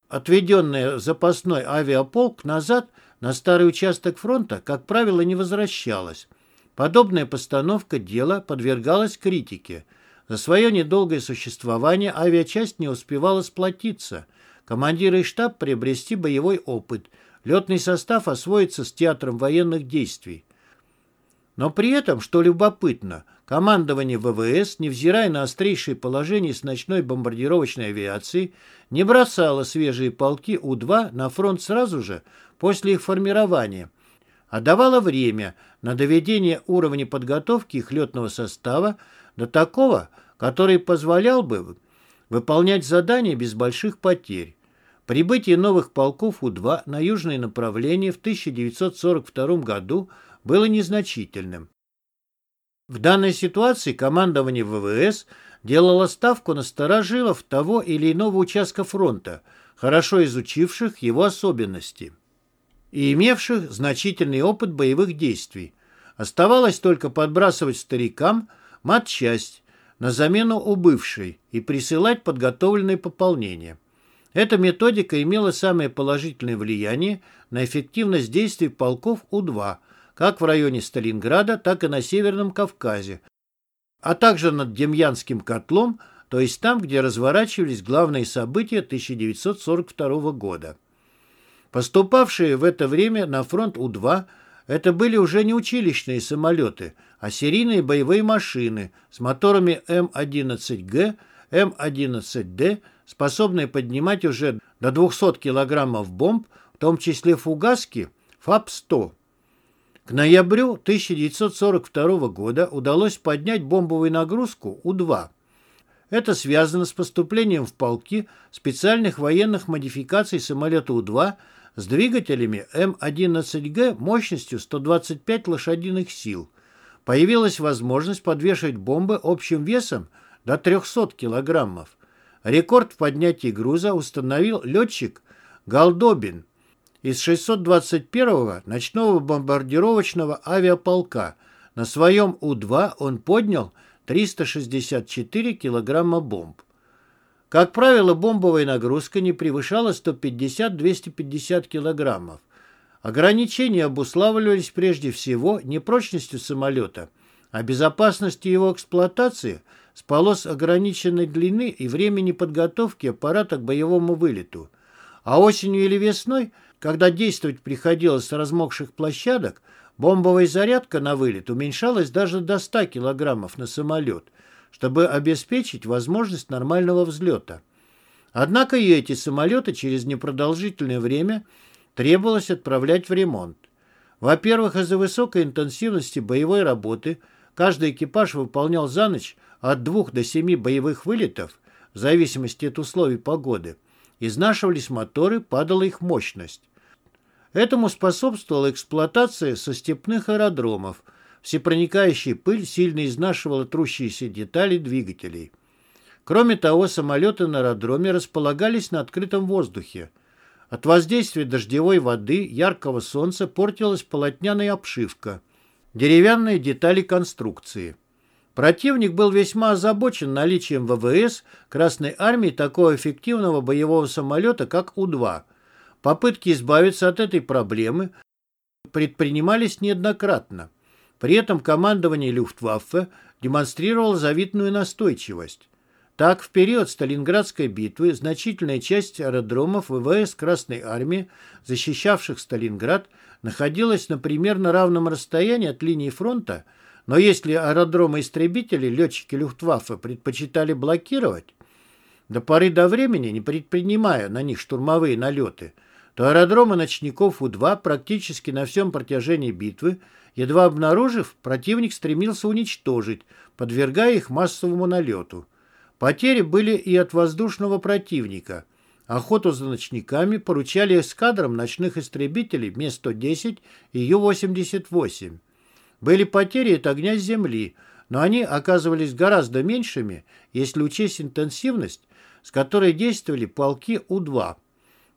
отведенная запасной авиаполк назад на старый участок фронта, как правило, не возвращалась. Подобная постановка дела подвергалась критике. За свое недолгое существование авиачасть не успевала сплотиться, командиры и штаб приобрести боевой опыт, летный состав освоиться с театром военных действий. Но при этом, что любопытно, командование ВВС, невзирая на острейшее положение с ночной бомбардировочной авиацией, не бросало свежие полки У-2 на фронт сразу же после их формирования, а давало время на доведение уровня подготовки их летного состава до такого, который позволял бы выполнять задания без больших потерь. Прибытие новых полков У-2 на южное направление в 1942 году – было незначительным. В данной ситуации командование ВВС делало ставку на старожилов того или иного участка фронта, хорошо изучивших его особенности и имевших значительный опыт боевых действий. Оставалось только подбрасывать старикам матчасть на замену убывшей и присылать подготовленные пополнения. Эта методика имела самое положительное влияние на эффективность действий полков У-2, как в районе Сталинграда, так и на Северном Кавказе, а также над Демьянским котлом, то есть там, где разворачивались главные события 1942 года. Поступавшие в это время на фронт У-2 это были уже не училищные самолеты, а серийные боевые машины с моторами М-11Г, М-11Д, способные поднимать уже до 200 килограммов бомб, в том числе фугаски ФАБ-100. К ноябрю 1942 года удалось поднять бомбовую нагрузку У-2. Это связано с поступлением в полки специальных военных модификаций самолета У-2 с двигателями М-11Г мощностью 125 лошадиных сил. Появилась возможность подвешивать бомбы общим весом до 300 килограммов. Рекорд в поднятии груза установил летчик Галдобин из 621-го ночного бомбардировочного авиаполка. На своем У-2 он поднял 364 килограмма бомб. Как правило, бомбовая нагрузка не превышала 150-250 килограммов. Ограничения обуславливались прежде всего непрочностью самолета, а безопасностью его эксплуатации с полос ограниченной длины и времени подготовки аппарата к боевому вылету. А осенью или весной – когда действовать приходилось с размокших площадок, бомбовая зарядка на вылет уменьшалась даже до 100 килограммов на самолет, чтобы обеспечить возможность нормального взлета. Однако и эти самолеты через непродолжительное время требовалось отправлять в ремонт. Во-первых, из-за высокой интенсивности боевой работы каждый экипаж выполнял за ночь от двух до семи боевых вылетов, в зависимости от условий погоды. Изнашивались моторы, падала их мощность. Этому способствовала эксплуатация со степных аэродромов. Всепроникающая пыль сильно изнашивала трущиеся детали двигателей. Кроме того, самолеты на аэродроме располагались на открытом воздухе. От воздействия дождевой воды, яркого солнца портилась полотняная обшивка, деревянные детали конструкции. Противник был весьма озабочен наличием ВВС Красной Армии такого эффективного боевого самолета, как У-2. Попытки избавиться от этой проблемы предпринимались неоднократно. При этом командование Люфтваффе демонстрировало завидную настойчивость. Так, в период Сталинградской битвы значительная часть аэродромов ВВС Красной Армии, защищавших Сталинград, находилась, на равном расстоянии от линии фронта, но если аэродромы-истребители летчики Люфтваффе предпочитали блокировать, до поры до времени, не предпринимая на них штурмовые налеты, то аэродромы ночников У-2 практически на всем протяжении битвы, едва обнаружив, противник стремился уничтожить, подвергая их массовому налету. Потери были и от воздушного противника. Охоту за ночниками поручали эскадрам ночных истребителей Ме-110 и Ю-88. Были потери от огня с земли, но они оказывались гораздо меньшими, если учесть интенсивность, с которой действовали полки У-2.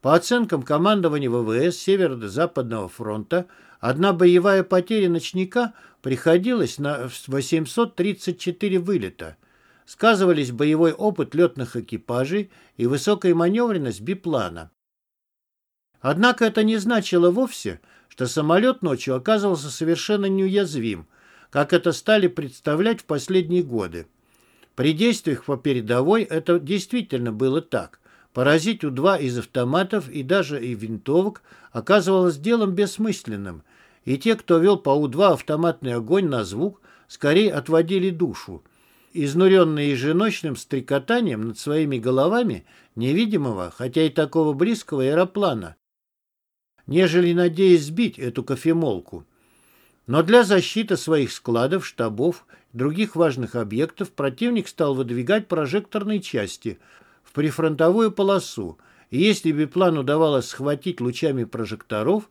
По оценкам командования ВВС Северо-Западного фронта, одна боевая потеря ночника приходилась на 834 вылета – сказывались боевой опыт летных экипажей и высокая маневренность биплана. Однако это не значило вовсе, что самолет ночью оказывался совершенно неуязвим, как это стали представлять в последние годы. При действиях по передовой это действительно было так. Поразить У-2 из автоматов и даже и винтовок оказывалось делом бессмысленным, и те, кто вел по У-2 автоматный огонь на звук, скорее отводили душу изнуренные еженочным стрекотанием над своими головами невидимого, хотя и такого близкого аэроплана, нежели надеясь сбить эту кофемолку. Но для защиты своих складов, штабов других важных объектов противник стал выдвигать прожекторные части прифронтовую полосу, и если биплан удавалось схватить лучами прожекторов,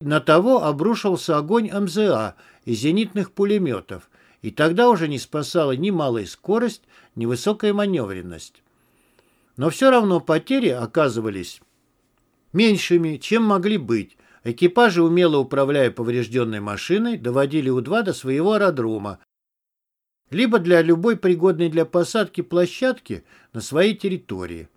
на того обрушился огонь МЗА и зенитных пулеметов, и тогда уже не спасала ни малая скорость, ни высокая маневренность. Но все равно потери оказывались меньшими, чем могли быть. Экипажи, умело управляя поврежденной машиной, доводили У-2 до своего аэродрома, либо для любой пригодной для посадки площадки на своей территории.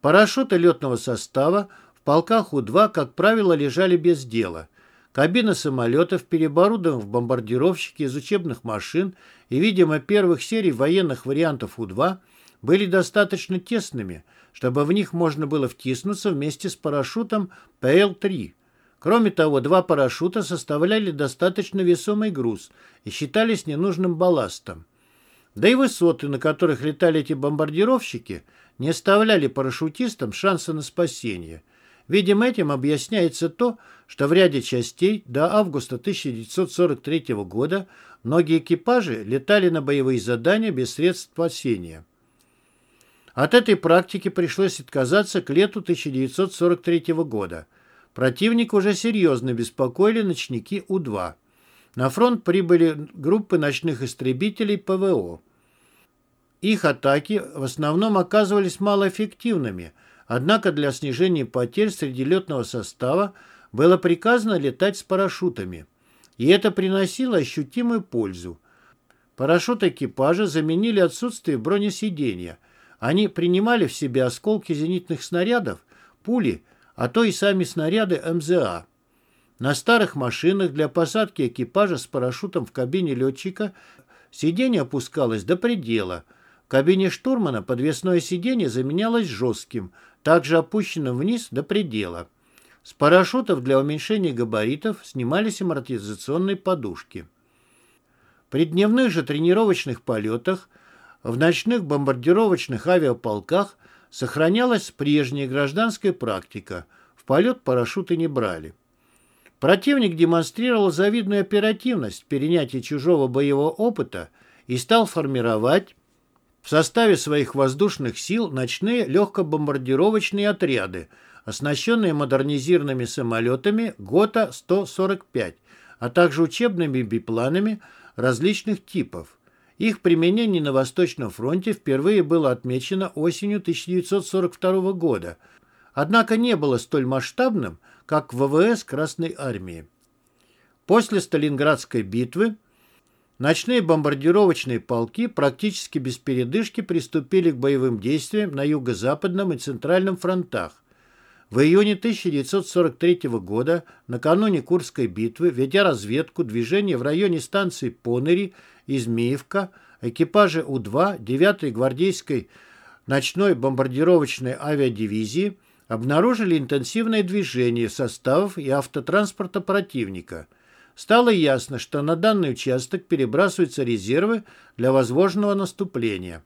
Парашюты летного состава в полках У-2, как правило, лежали без дела – Кабина самолетов переоборудована в бомбардировщики из учебных машин и, видимо, первых серий военных вариантов У-2 были достаточно тесными, чтобы в них можно было втиснуться вместе с парашютом ПЛ-3. Кроме того, два парашюта составляли достаточно весомый груз и считались ненужным балластом. Да и высоты, на которых летали эти бомбардировщики, не оставляли парашютистам шанса на спасение – Видимо, этим объясняется то, что в ряде частей до августа 1943 года многие экипажи летали на боевые задания без средств спасения. От этой практики пришлось отказаться к лету 1943 года. Противник уже серьезно беспокоили ночники У-2. На фронт прибыли группы ночных истребителей ПВО. Их атаки в основном оказывались малоэффективными – Однако для снижения потерь среди летного состава было приказано летать с парашютами. И это приносило ощутимую пользу. Парашют экипажа заменили отсутствие бронесидения. Они принимали в себя осколки зенитных снарядов, пули, а то и сами снаряды МЗА. На старых машинах для посадки экипажа с парашютом в кабине летчика сиденье опускалось до предела. В кабине штурмана подвесное сиденье заменялось жестким – также опущенным вниз до предела. С парашютов для уменьшения габаритов снимались амортизационные подушки. При дневных же тренировочных полетах в ночных бомбардировочных авиаполках сохранялась прежняя гражданская практика. В полет парашюты не брали. Противник демонстрировал завидную оперативность в перенятии чужого боевого опыта и стал формировать в составе своих воздушных сил ночные легкобомбардировочные отряды, оснащенные модернизированными самолетами ГОТА-145, а также учебными бипланами различных типов. Их применение на Восточном фронте впервые было отмечено осенью 1942 года, однако не было столь масштабным, как ВВС Красной Армии. После Сталинградской битвы ночные бомбардировочные полки практически без передышки приступили к боевым действиям на юго-западном и центральном фронтах. В июне 1943 года, накануне Курской битвы, ведя разведку движения в районе станций Понери и Змеевка, экипажи У-2 9-й гвардейской ночной бомбардировочной авиадивизии обнаружили интенсивное движение составов и автотранспорта противника. Стало ясно, что на данный участок перебрасываются резервы для возможного наступления.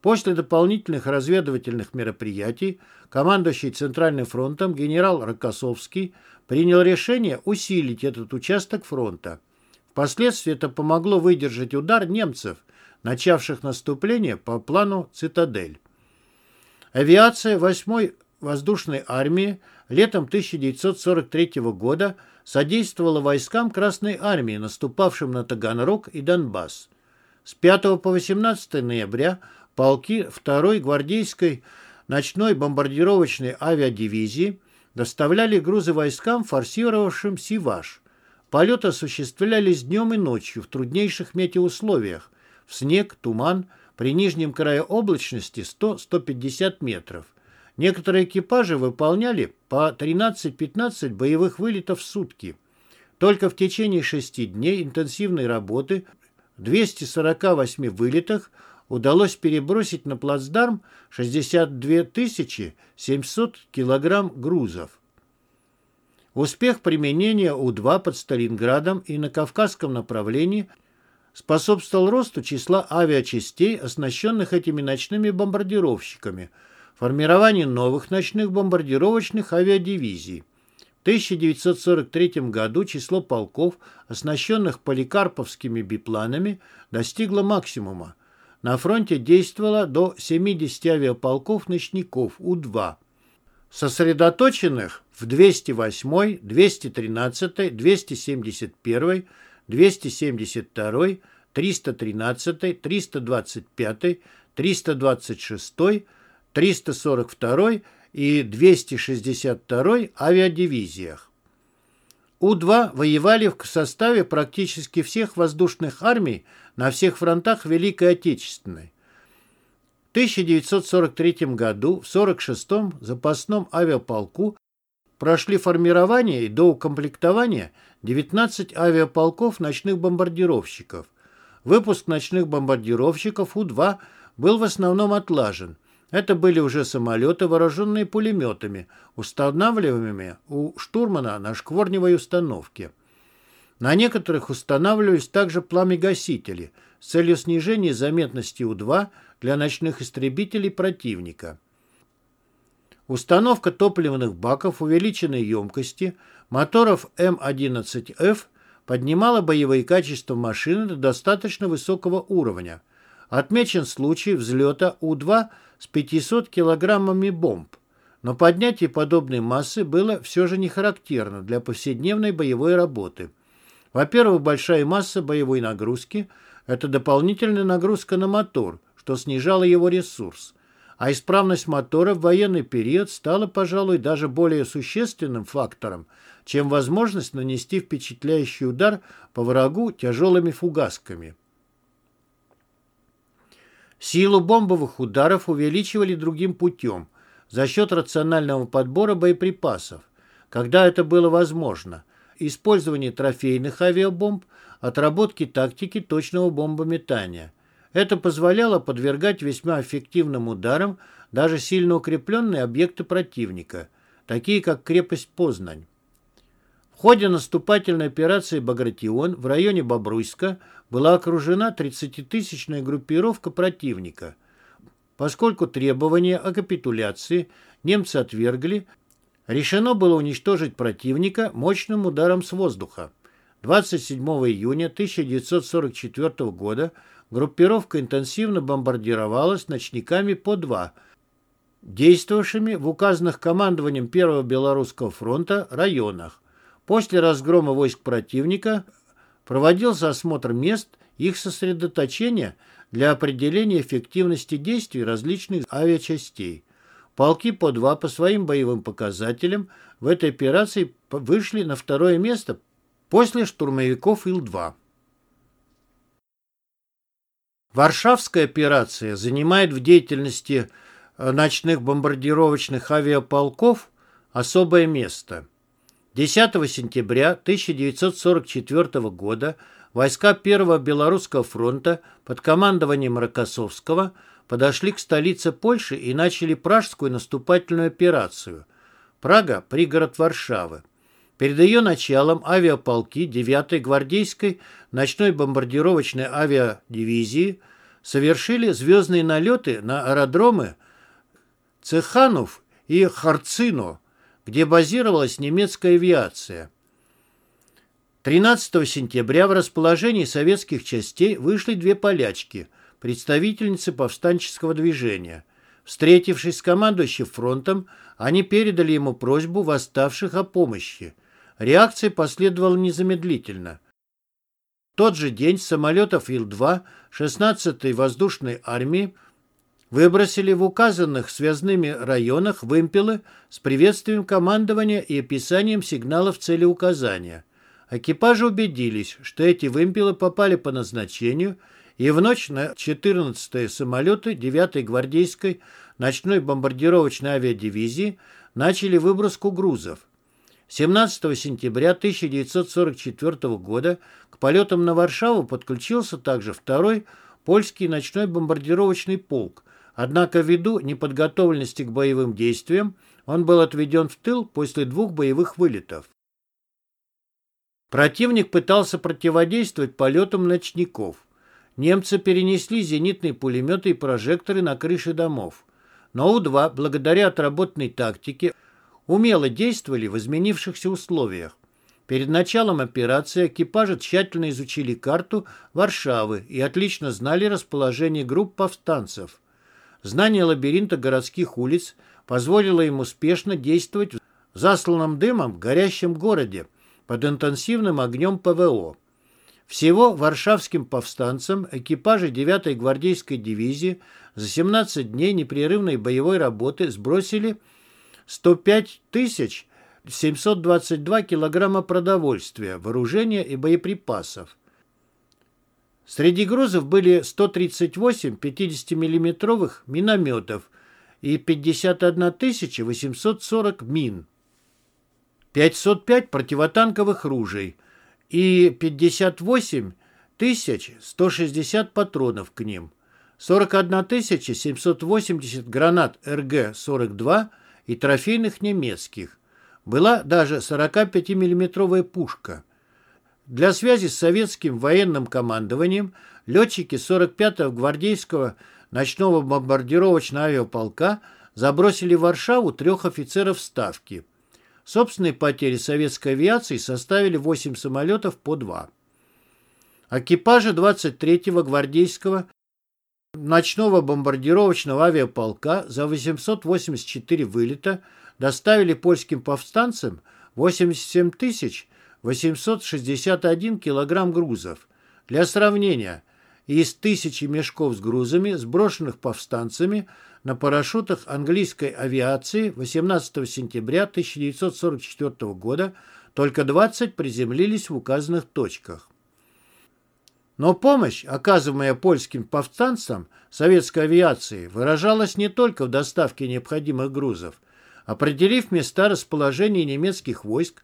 После дополнительных разведывательных мероприятий командующий Центральным фронтом генерал Рокоссовский принял решение усилить этот участок фронта. Впоследствии это помогло выдержать удар немцев, начавших наступление по плану «Цитадель». Авиация 8-й воздушной армии летом 1943 года содействовала войскам Красной армии, наступавшим на Таганрог и Донбасс. С 5 по 18 ноября полки 2-й гвардейской ночной бомбардировочной авиадивизии доставляли грузы войскам, форсировавшим Сиваш. Полеты осуществлялись днем и ночью в труднейших метеоусловиях, в снег, туман, при нижнем крае облачности 100-150 метров. Некоторые экипажи выполняли по 13-15 боевых вылетов в сутки. Только в течение шести дней интенсивной работы в 248 вылетах удалось перебросить на плацдарм 62 700 килограмм грузов. Успех применения У-2 под Сталинградом и на Кавказском направлении способствовал росту числа авиачастей, оснащенных этими ночными бомбардировщиками, формированию новых ночных бомбардировочных авиадивизий. В 1943 году число полков, оснащенных поликарповскими бипланами, достигло максимума. На фронте действовало до 70 авиаполков-ночников У-2, сосредоточенных в 208, 213, 271, 272, 313, 325, 326, 342 и 262 авиадивизиях. У-2 воевали в составе практически всех воздушных армий на всех фронтах Великой Отечественной. В 1943 году в 46-м запасном авиаполку прошли формирование и доукомплектование 19 авиаполков ночных бомбардировщиков. Выпуск ночных бомбардировщиков У-2 был в основном отлажен. Это были уже самолеты, вооруженные пулеметами, устанавливаемыми у штурмана на шкворневой установке. На некоторых устанавливались также пламегасители с целью снижения заметности У-2 для ночных истребителей противника. Установка топливных баков увеличенной емкости моторов М11Ф поднимала боевые качества машины до достаточно высокого уровня. Отмечен случай взлета У-2 с 500 килограммами бомб, но поднятие подобной массы было все же не характерно для повседневной боевой работы. Во-первых, большая масса боевой нагрузки – это дополнительная нагрузка на мотор, что снижало его ресурс а исправность мотора в военный период стала, пожалуй, даже более существенным фактором, чем возможность нанести впечатляющий удар по врагу тяжелыми фугасками. Силу бомбовых ударов увеличивали другим путем, за счет рационального подбора боеприпасов, когда это было возможно, использование трофейных авиабомб, отработки тактики точного бомбометания. Это позволяло подвергать весьма эффективным ударам даже сильно укрепленные объекты противника, такие как крепость Познань. В ходе наступательной операции «Багратион» в районе Бобруйска была окружена 30-тысячная группировка противника. Поскольку требования о капитуляции немцы отвергли, решено было уничтожить противника мощным ударом с воздуха. 27 июня 1944 года группировка интенсивно бомбардировалась ночниками по два, действовавшими в указанных командованием Первого Белорусского фронта районах. После разгрома войск противника проводился осмотр мест их сосредоточения для определения эффективности действий различных авиачастей. Полки по два по своим боевым показателям в этой операции вышли на второе место после штурмовиков Ил-2. Варшавская операция занимает в деятельности ночных бомбардировочных авиаполков особое место. 10 сентября 1944 года войска Первого Белорусского фронта под командованием Рокоссовского подошли к столице Польши и начали пражскую наступательную операцию. Прага – пригород Варшавы. Перед ее началом авиаполки 9-й гвардейской ночной бомбардировочной авиадивизии совершили звездные налеты на аэродромы Цеханов и Харцино, где базировалась немецкая авиация. 13 сентября в расположении советских частей вышли две полячки, представительницы повстанческого движения. Встретившись с командующим фронтом, они передали ему просьбу восставших о помощи. Реакция последовала незамедлительно. В тот же день с самолетов Ил-2 16-й воздушной армии выбросили в указанных связными районах вымпелы с приветствием командования и описанием сигналов целеуказания. Экипажи убедились, что эти вымпелы попали по назначению, и в ночь на 14-е самолеты 9-й гвардейской ночной бомбардировочной авиадивизии начали выброску грузов. 17 сентября 1944 года к полетам на Варшаву подключился также второй польский ночной бомбардировочный полк, однако ввиду неподготовленности к боевым действиям он был отведен в тыл после двух боевых вылетов. Противник пытался противодействовать полетам ночников. Немцы перенесли зенитные пулеметы и прожекторы на крыши домов. Но У-2, благодаря отработанной тактике, умело действовали в изменившихся условиях. Перед началом операции экипажи тщательно изучили карту Варшавы и отлично знали расположение групп повстанцев. Знание лабиринта городских улиц позволило им успешно действовать в засланном дымом горящем городе под интенсивным огнем ПВО. Всего варшавским повстанцам экипажи 9-й гвардейской дивизии за 17 дней непрерывной боевой работы сбросили 105 тысяч 722 килограмма продовольствия, вооружения и боеприпасов. Среди грузов были 138 50-миллиметровых минометов и 51 840 мин, 505 противотанковых ружей и 58 160 патронов к ним, 41 780 гранат РГ-42 и трофейных немецких. Была даже 45-миллиметровая пушка. Для связи с советским военным командованием летчики 45-го гвардейского ночного бомбардировочного авиаполка забросили в Варшаву трех офицеров Ставки. Собственные потери советской авиации составили 8 самолетов по 2. Экипажи 23-го гвардейского ночного бомбардировочного авиаполка за 884 вылета доставили польским повстанцам 87 861 килограмм грузов. Для сравнения, из тысячи мешков с грузами, сброшенных повстанцами на парашютах английской авиации 18 сентября 1944 года, только 20 приземлились в указанных точках. Но помощь, оказываемая польским повстанцам советской авиации, выражалась не только в доставке необходимых грузов. Определив места расположения немецких войск,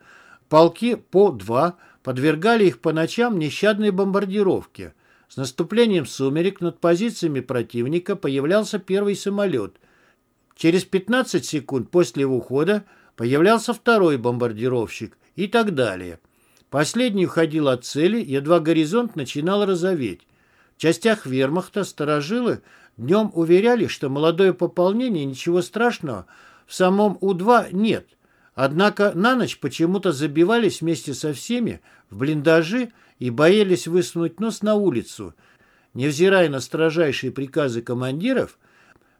полки по два подвергали их по ночам нещадной бомбардировке. С наступлением сумерек над позициями противника появлялся первый самолет. Через 15 секунд после его ухода появлялся второй бомбардировщик и так далее. Последний уходил от цели, едва горизонт начинал розоветь. В частях вермахта сторожилы днем уверяли, что молодое пополнение ничего страшного в самом У-2 нет. Однако на ночь почему-то забивались вместе со всеми в блиндажи и боялись высунуть нос на улицу. Невзирая на строжайшие приказы командиров,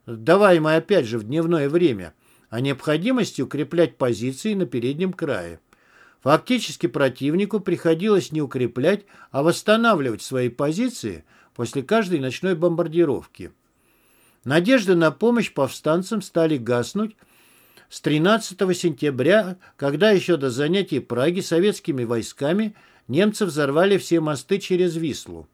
даваемые опять же в дневное время, о необходимости укреплять позиции на переднем крае. Фактически противнику приходилось не укреплять, а восстанавливать свои позиции после каждой ночной бомбардировки. Надежды на помощь повстанцам стали гаснуть с 13 сентября, когда еще до занятий Праги советскими войсками немцы взорвали все мосты через Вислу.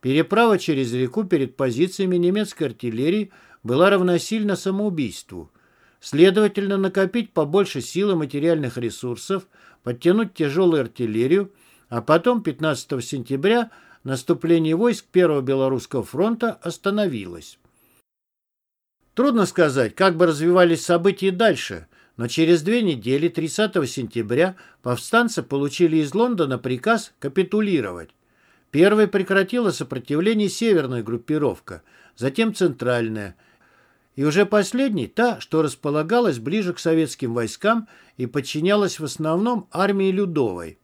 Переправа через реку перед позициями немецкой артиллерии была равносильна самоубийству. Следовательно, накопить побольше сил и материальных ресурсов, подтянуть тяжелую артиллерию, а потом 15 сентября наступление войск Первого Белорусского фронта остановилось. Трудно сказать, как бы развивались события дальше, но через две недели, 30 сентября, повстанцы получили из Лондона приказ капитулировать. Первой прекратила сопротивление северная группировка, затем центральная, и уже последней та, что располагалась ближе к советским войскам и подчинялась в основном армии Людовой.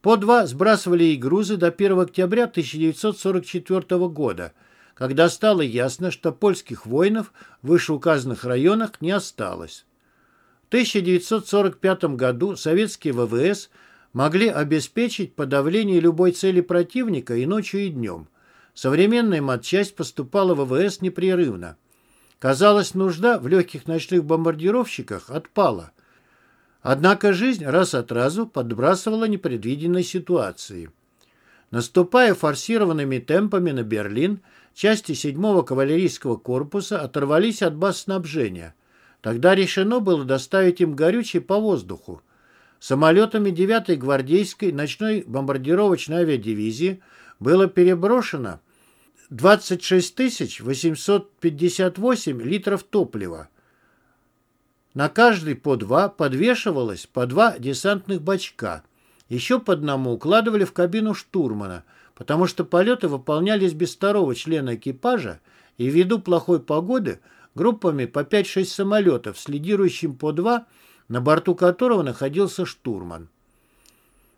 По два сбрасывали и грузы до 1 октября 1944 года, когда стало ясно, что польских воинов в вышеуказанных районах не осталось. В 1945 году советские ВВС могли обеспечить подавление любой цели противника и ночью, и днем. Современная матчасть поступала в ВВС непрерывно. Казалось, нужда в легких ночных бомбардировщиках отпала – Однако жизнь раз от разу подбрасывала непредвиденные ситуации. Наступая форсированными темпами на Берлин, части 7-го кавалерийского корпуса оторвались от баз снабжения. Тогда решено было доставить им горючее по воздуху. Самолетами 9-й гвардейской ночной бомбардировочной авиадивизии было переброшено 26 858 литров топлива. На каждый по два подвешивалось по два десантных бачка. Еще по одному укладывали в кабину штурмана, потому что полеты выполнялись без второго члена экипажа и ввиду плохой погоды группами по 5-6 самолетов с лидирующим по два, на борту которого находился штурман.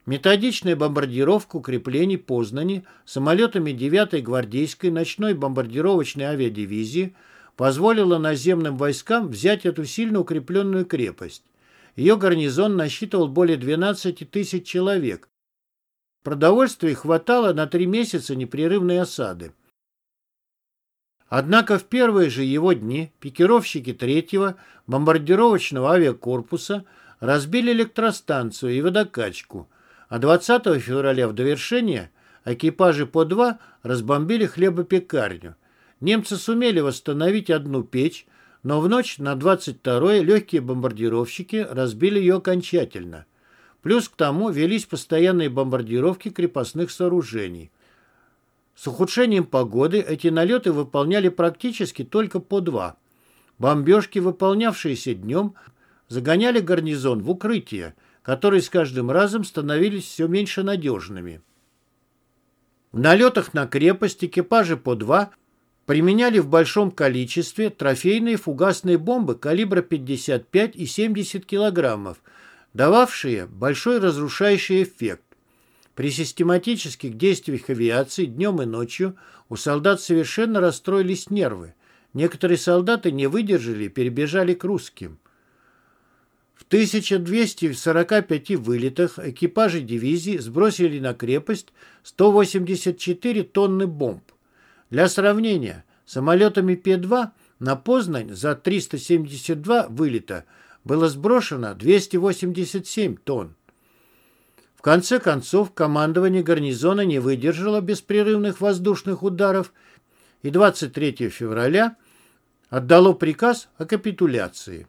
Методичная бомбардировка укреплений Познани самолетами 9-й гвардейской ночной бомбардировочной авиадивизии – позволила наземным войскам взять эту сильно укрепленную крепость. Ее гарнизон насчитывал более 12 тысяч человек. Продовольствия хватало на три месяца непрерывной осады. Однако в первые же его дни пикировщики третьего бомбардировочного авиакорпуса разбили электростанцию и водокачку, а 20 февраля в довершение экипажи по два разбомбили хлебопекарню – Немцы сумели восстановить одну печь, но в ночь на 22-е легкие бомбардировщики разбили ее окончательно. Плюс к тому велись постоянные бомбардировки крепостных сооружений. С ухудшением погоды эти налеты выполняли практически только по два. Бомбежки, выполнявшиеся днем, загоняли гарнизон в укрытие, которые с каждым разом становились все меньше надежными. В налетах на крепость экипажи по два – применяли в большом количестве трофейные фугасные бомбы калибра 55 и 70 килограммов, дававшие большой разрушающий эффект. При систематических действиях авиации днем и ночью у солдат совершенно расстроились нервы. Некоторые солдаты не выдержали и перебежали к русским. В 1245 вылетах экипажи дивизии сбросили на крепость 184 тонны бомб. Для сравнения, самолетами П-2 на Познань за 372 вылета было сброшено 287 тонн. В конце концов, командование гарнизона не выдержало беспрерывных воздушных ударов и 23 февраля отдало приказ о капитуляции.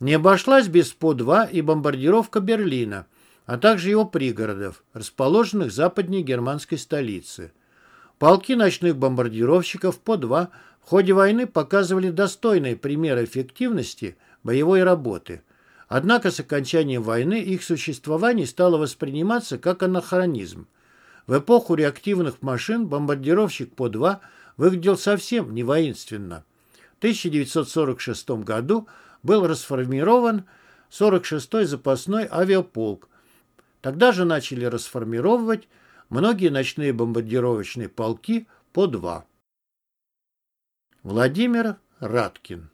Не обошлась без ПО-2 и бомбардировка Берлина, а также его пригородов, расположенных западнее германской столицы – Полки ночных бомбардировщиков по два в ходе войны показывали достойные примеры эффективности боевой работы. Однако с окончанием войны их существование стало восприниматься как анахронизм. В эпоху реактивных машин бомбардировщик по два выглядел совсем не воинственно. В 1946 году был расформирован 46-й запасной авиаполк. Тогда же начали расформировывать многие ночные бомбардировочные полки по два. Владимир Раткин